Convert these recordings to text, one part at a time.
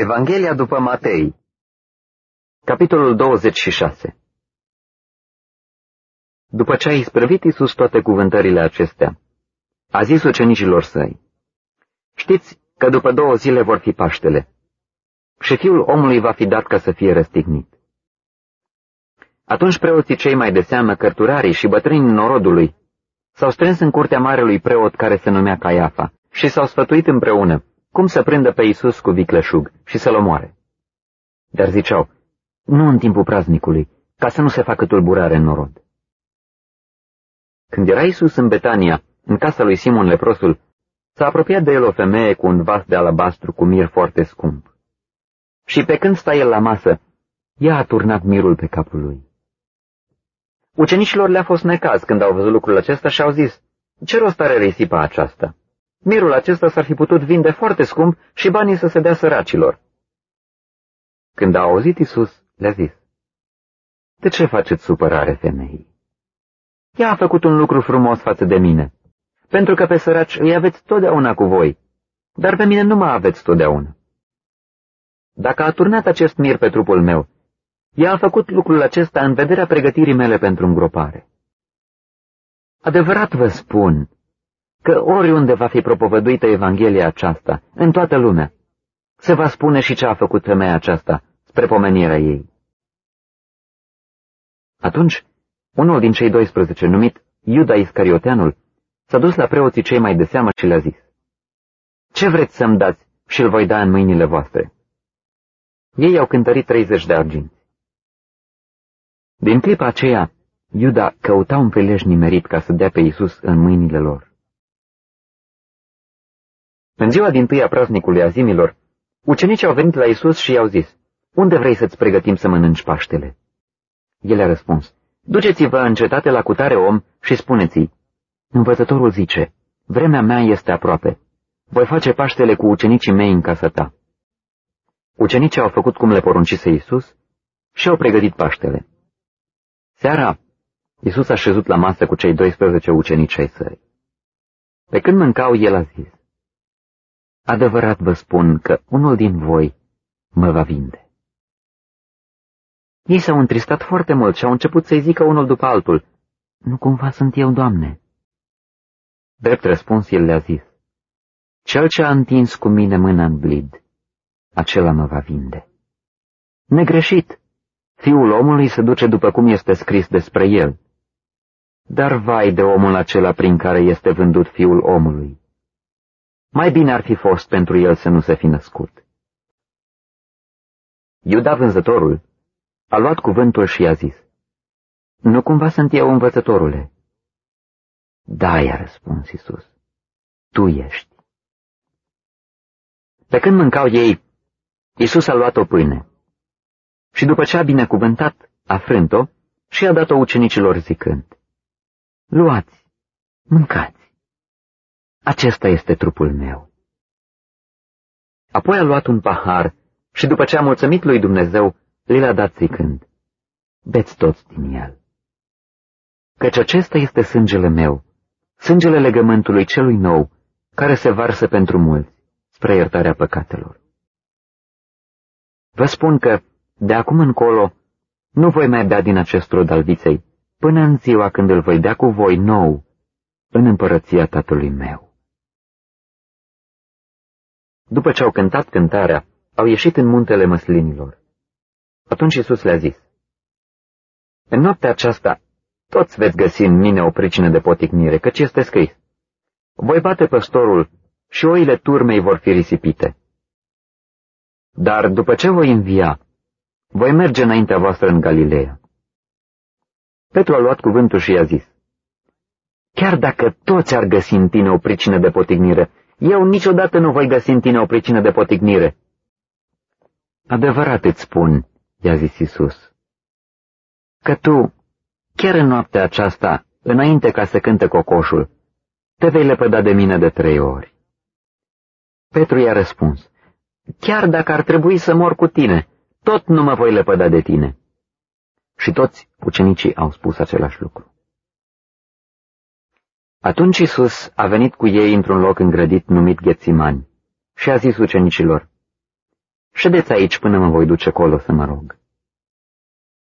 Evanghelia după Matei Capitolul 26 După ce a isprăvit Iisus toate cuvântările acestea, a zis ucenicilor săi, Știți că după două zile vor fi Paștele și fiul omului va fi dat ca să fie răstignit. Atunci preoții cei mai de seamă, cărturarii și bătrânii norodului, s-au strâns în curtea marelui preot care se numea Caiafa și s-au sfătuit împreună cum să prindă pe Isus cu vicleșug și să-l omoare. Dar ziceau, nu în timpul praznicului, ca să nu se facă tulburare în norod. Când era Isus în Betania, în casa lui Simon leprosul, s-a apropiat de el o femeie cu un vas de alabastru cu mir foarte scump. Și pe când sta el la masă, ea a turnat mirul pe capul lui. Ucenicilor le-a fost necaz când au văzut lucrul acesta și au zis, ce rost are risipa aceasta? Mirul acesta s-ar fi putut vinde foarte scump și banii să se dea săracilor. Când a auzit Isus, le-a zis, De ce faceți supărare femeii? Ea a făcut un lucru frumos față de mine, pentru că pe săraci îi aveți totdeauna cu voi, dar pe mine nu mă aveți totdeauna. Dacă a turnat acest mir pe trupul meu, ea a făcut lucrul acesta în vederea pregătirii mele pentru îngropare. Adevărat vă spun că oriunde va fi propovăduită Evanghelia aceasta, în toată lumea, se va spune și ce a făcut femeia aceasta spre pomenirea ei. Atunci, unul din cei 12, numit Iuda Iscarioteanul, s-a dus la preoții cei mai de seamă și le-a zis, Ce vreți să-mi dați și îl voi da în mâinile voastre? Ei au cântărit 30 de arginți. Din clipa aceea, Iuda căuta un prilej nimerit ca să dea pe Isus în mâinile lor. În ziua din tâia praznicului azimilor, ucenicii au venit la Isus și i-au zis, Unde vrei să-ți pregătim să mănânci Paștele? El a răspuns, Duceți-vă în cetate la cutare om și spuneți-i, Învățătorul zice, Vremea mea este aproape. Voi face Paștele cu ucenicii mei în casa ta. Ucenicii au făcut cum le poruncise Isus și au pregătit Paștele. Seara, Isus a șezut la masă cu cei 12 ucenici ai săi. Pe când mâncau, el a zis, Adevărat vă spun că unul din voi mă va vinde. Ei s-au întristat foarte mult și au început să-i zică unul după altul, Nu cumva sunt eu, Doamne? Drept răspuns, el le-a zis, Cel ce a întins cu mine mâna în blid, acela mă va vinde. Negreșit, fiul omului se duce după cum este scris despre el. Dar vai de omul acela prin care este vândut fiul omului. Mai bine ar fi fost pentru el să nu se fi născut. Iuda vânzătorul a luat cuvântul și i-a zis, Nu cumva sunt eu învățătorule? Da, i-a răspuns Isus, tu ești. Pe când mâncau ei, Isus a luat o pâine și după ce a binecuvântat, a frânt-o și a dat-o ucenicilor zicând, Luați, mâncați. Acesta este trupul meu. Apoi a luat un pahar și după ce a mulțumit lui Dumnezeu, li l-a dat zicând, Beți toți din el. Căci acesta este sângele meu, sângele legământului celui nou, care se varsă pentru mulți, spre iertarea păcatelor. Vă spun că, de acum încolo, nu voi mai bea din acest rod al viței, până în ziua când îl voi bea cu voi nou, în împărăția tatălui meu. După ce au cântat cântarea, au ieșit în muntele măslinilor. Atunci Iisus le-a zis, În noaptea aceasta, toți veți găsi în mine o pricină de poticnire, căci este scris, Voi bate păstorul și oile turmei vor fi risipite. Dar după ce voi învia, voi merge înaintea voastră în Galileea. Petru a luat cuvântul și i-a zis, Chiar dacă toți ar găsi în tine o pricină de potignire, eu niciodată nu voi găsi în tine o pricină de potignire. Adevărat îți spun, i-a zis Isus, că tu, chiar în noaptea aceasta, înainte ca să cânte cocoșul, te vei lepăda de mine de trei ori. Petru i-a răspuns, chiar dacă ar trebui să mor cu tine, tot nu mă voi lepăda de tine. Și toți ucenicii au spus același lucru. Atunci Isus a venit cu ei într-un loc îngrădit numit Ghețimani și a zis ucenicilor, ședeți aici până mă voi duce acolo să mă rog.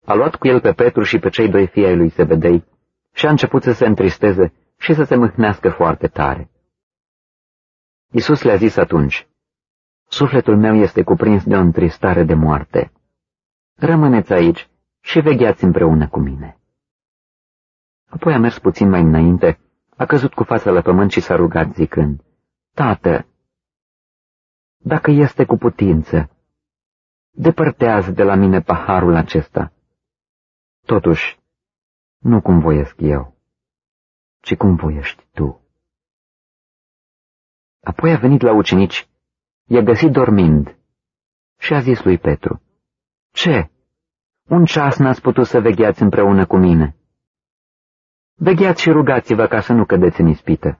A luat cu el pe Petru și pe cei doi fii ai lui Zebedei și a început să se întristeze și să se mâhnească foarte tare. Isus le-a zis atunci, Sufletul meu este cuprins de o întristare de moarte. Rămâneți aici și vegheați împreună cu mine. Apoi a mers puțin mai înainte, a căzut cu fața la pământ și s-a rugat zicând, Tată, dacă este cu putință, depărtează de la mine paharul acesta. Totuși, nu cum voiesc eu, ci cum voiești tu. Apoi a venit la ucenici, i-a găsit dormind și a zis lui Petru, Ce? Un ceas n-ați putut să vegheați împreună cu mine. Vegheați și rugați-vă ca să nu cădeți în ispită.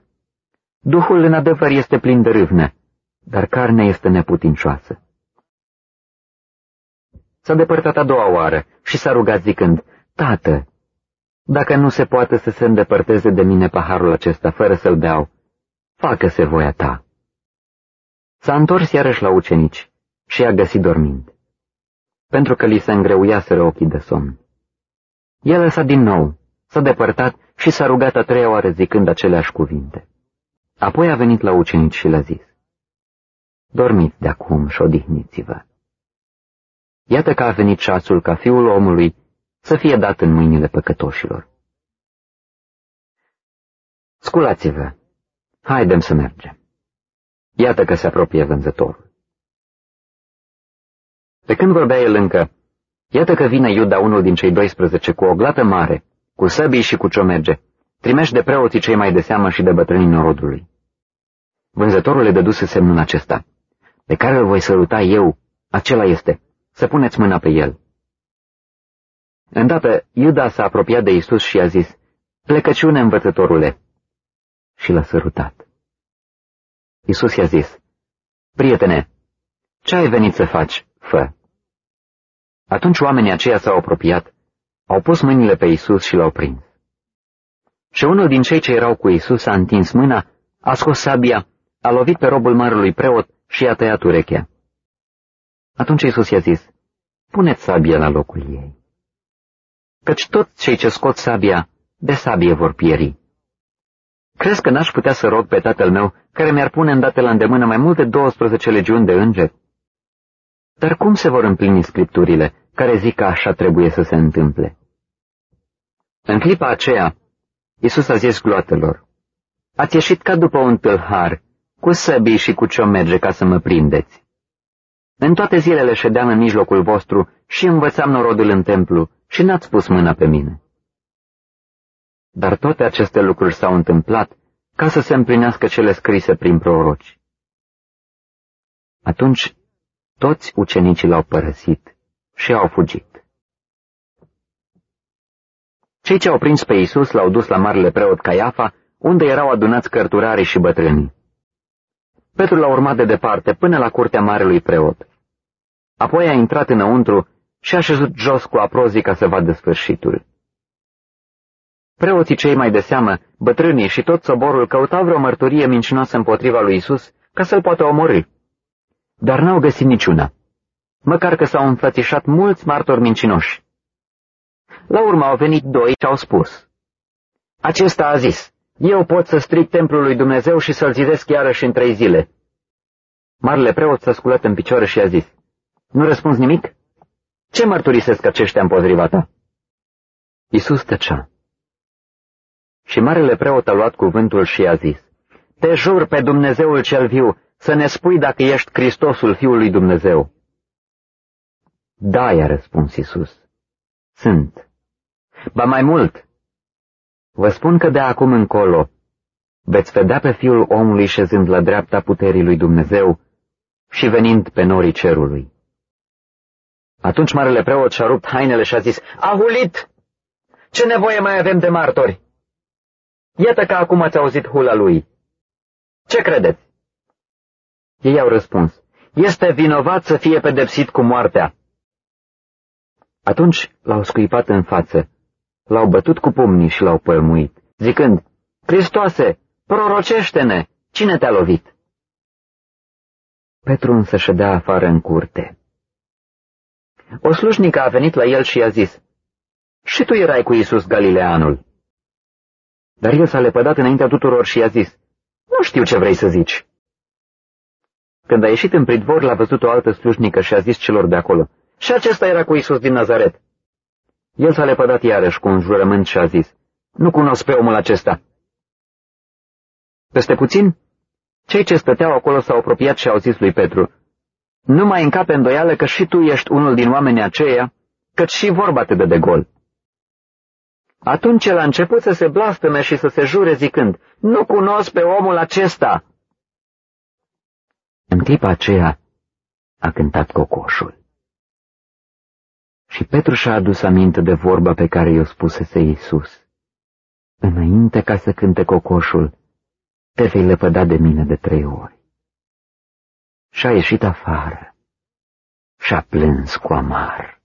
Duhul în adevăr este plin de râvnă, dar carnea este neputincioasă. S-a depărtat a doua oară și s-a rugat zicând, Tată, dacă nu se poate să se îndepărteze de mine paharul acesta fără să-l beau, facă-se voia ta. S-a întors iarăși la ucenici și i-a găsit dormind, pentru că li se îngreuiaseră ochii de somn. El lăsat din nou, s-a depărtat și s-a rugat a treia oară zicând aceleași cuvinte. Apoi a venit la ucenici și le-a zis, Dormiți de acum și odihniți-vă. Iată că a venit ceasul ca fiul omului să fie dat în mâinile păcătoșilor. Sculați-vă, haidem să mergem. Iată că se apropie vânzătorul. Pe când vorbea el încă, iată că vine Iuda, unul din cei 12, cu o glată mare, cu săbii și cu ciomerge, trimeși de preoții cei mai de seamă și de bătrânii norodului. Vânzătorul le dăduse semnul acesta. Pe care îl voi săruta eu, acela este. Să puneți mâna pe el. Îndată, Iuda s-a apropiat de Isus și a zis, Plecăciune, învățătorule! Și l-a sărutat. Isus i-a zis, Prietene, ce ai venit să faci? Fă! Atunci oamenii aceia s-au apropiat, au pus mâinile pe Isus și l-au prins. Și unul din cei ce erau cu Isus a întins mâna, a scos sabia, a lovit pe robul marelui preot și i-a tăiat urechea. Atunci Isus i-a zis, puneți sabia la locul ei. Căci toți cei ce scot sabia, de sabie vor pieri. Crezi că n-aș putea să rog pe tatăl meu, care mi-ar pune îndată la îndemână mai multe 12 legiuni de îngeri? Dar cum se vor împlini scripturile care zic că așa trebuie să se întâmple? În clipa aceea, Isus a zis gloatelor, Ați ieșit ca după un tâlhar, cu săbii și cu merge ca să mă prindeți. În toate zilele ședeam în mijlocul vostru și învățam norodul în templu și n-ați pus mâna pe mine. Dar toate aceste lucruri s-au întâmplat ca să se împlinească cele scrise prin proroci. Atunci toți ucenicii l-au părăsit și au fugit. Cei ce au prins pe Isus l-au dus la marele preot Caiafa, unde erau adunați cărturarii și bătrânii. Petru l-a urmat de departe până la curtea marelui preot. Apoi a intrat înăuntru și a șezut jos cu aprozii ca să vadă sfârșitul. Preoții cei mai de seamă, bătrânii și tot soborul căutau vreo mărturie mincinoasă împotriva lui Isus ca să-l poată omorâ. Dar n-au găsit niciuna, măcar că s-au înfățișat mulți martori mincinoși. La urmă au venit doi și au spus, Acesta a zis, eu pot să stric templul lui Dumnezeu și să-l zidesc iarăși în trei zile. Marele preot s-a sculat în picioare și a zis, Nu răspunzi nimic? Ce mărturisesc aceștia împotriva ta? Iisus tăcea. Și marele preot a luat cuvântul și a zis, Te jur pe Dumnezeul cel viu să ne spui dacă ești Hristosul Fiul lui Dumnezeu. Da, i-a răspuns Iisus. Sunt. Ba mai mult, Vă spun că de acum încolo veți vedea pe Fiul omului șezând la dreapta puterii lui Dumnezeu și venind pe norii cerului. Atunci marele preot și-a rupt hainele și a zis, A hulit! Ce nevoie mai avem de martori? Iată că acum ați auzit hula lui. Ce credeți? Ei au răspuns, este vinovat să fie pedepsit cu moartea. Atunci l-au scuipat în față L-au bătut cu pumnii și l-au pălmuit, zicând, Hristoase, prorocește-ne, cine te-a lovit? Petru însă ședea afară în curte. O slujnică a venit la el și i-a zis, Și tu erai cu Iisus Galileanul. Dar el s-a lepădat înaintea tuturor și i-a zis, Nu știu ce vrei să zici. Când a ieșit în pridvor, l-a văzut o altă slujnică și a zis celor de acolo, Și acesta era cu Iisus din Nazaret. El s-a lepădat iarăși cu un jurământ și a zis, Nu cunosc pe omul acesta. Peste puțin, cei ce stăteau acolo s-au apropiat și au zis lui Petru, Nu mai încape îndoială că și tu ești unul din oamenii aceia, căci și vorba te dă de gol. Atunci el a început să se blastăme și să se jure zicând, Nu cunosc pe omul acesta! În clipa aceea a cântat cocoșul. Și Petru și-a adus aminte de vorba pe care i-o spusese Iisus. Înainte ca să cânte cocoșul, te vei lepăda de mine de trei ori. Și-a ieșit afară și-a plâns cu amar.